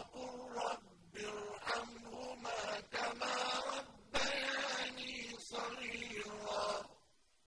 وقل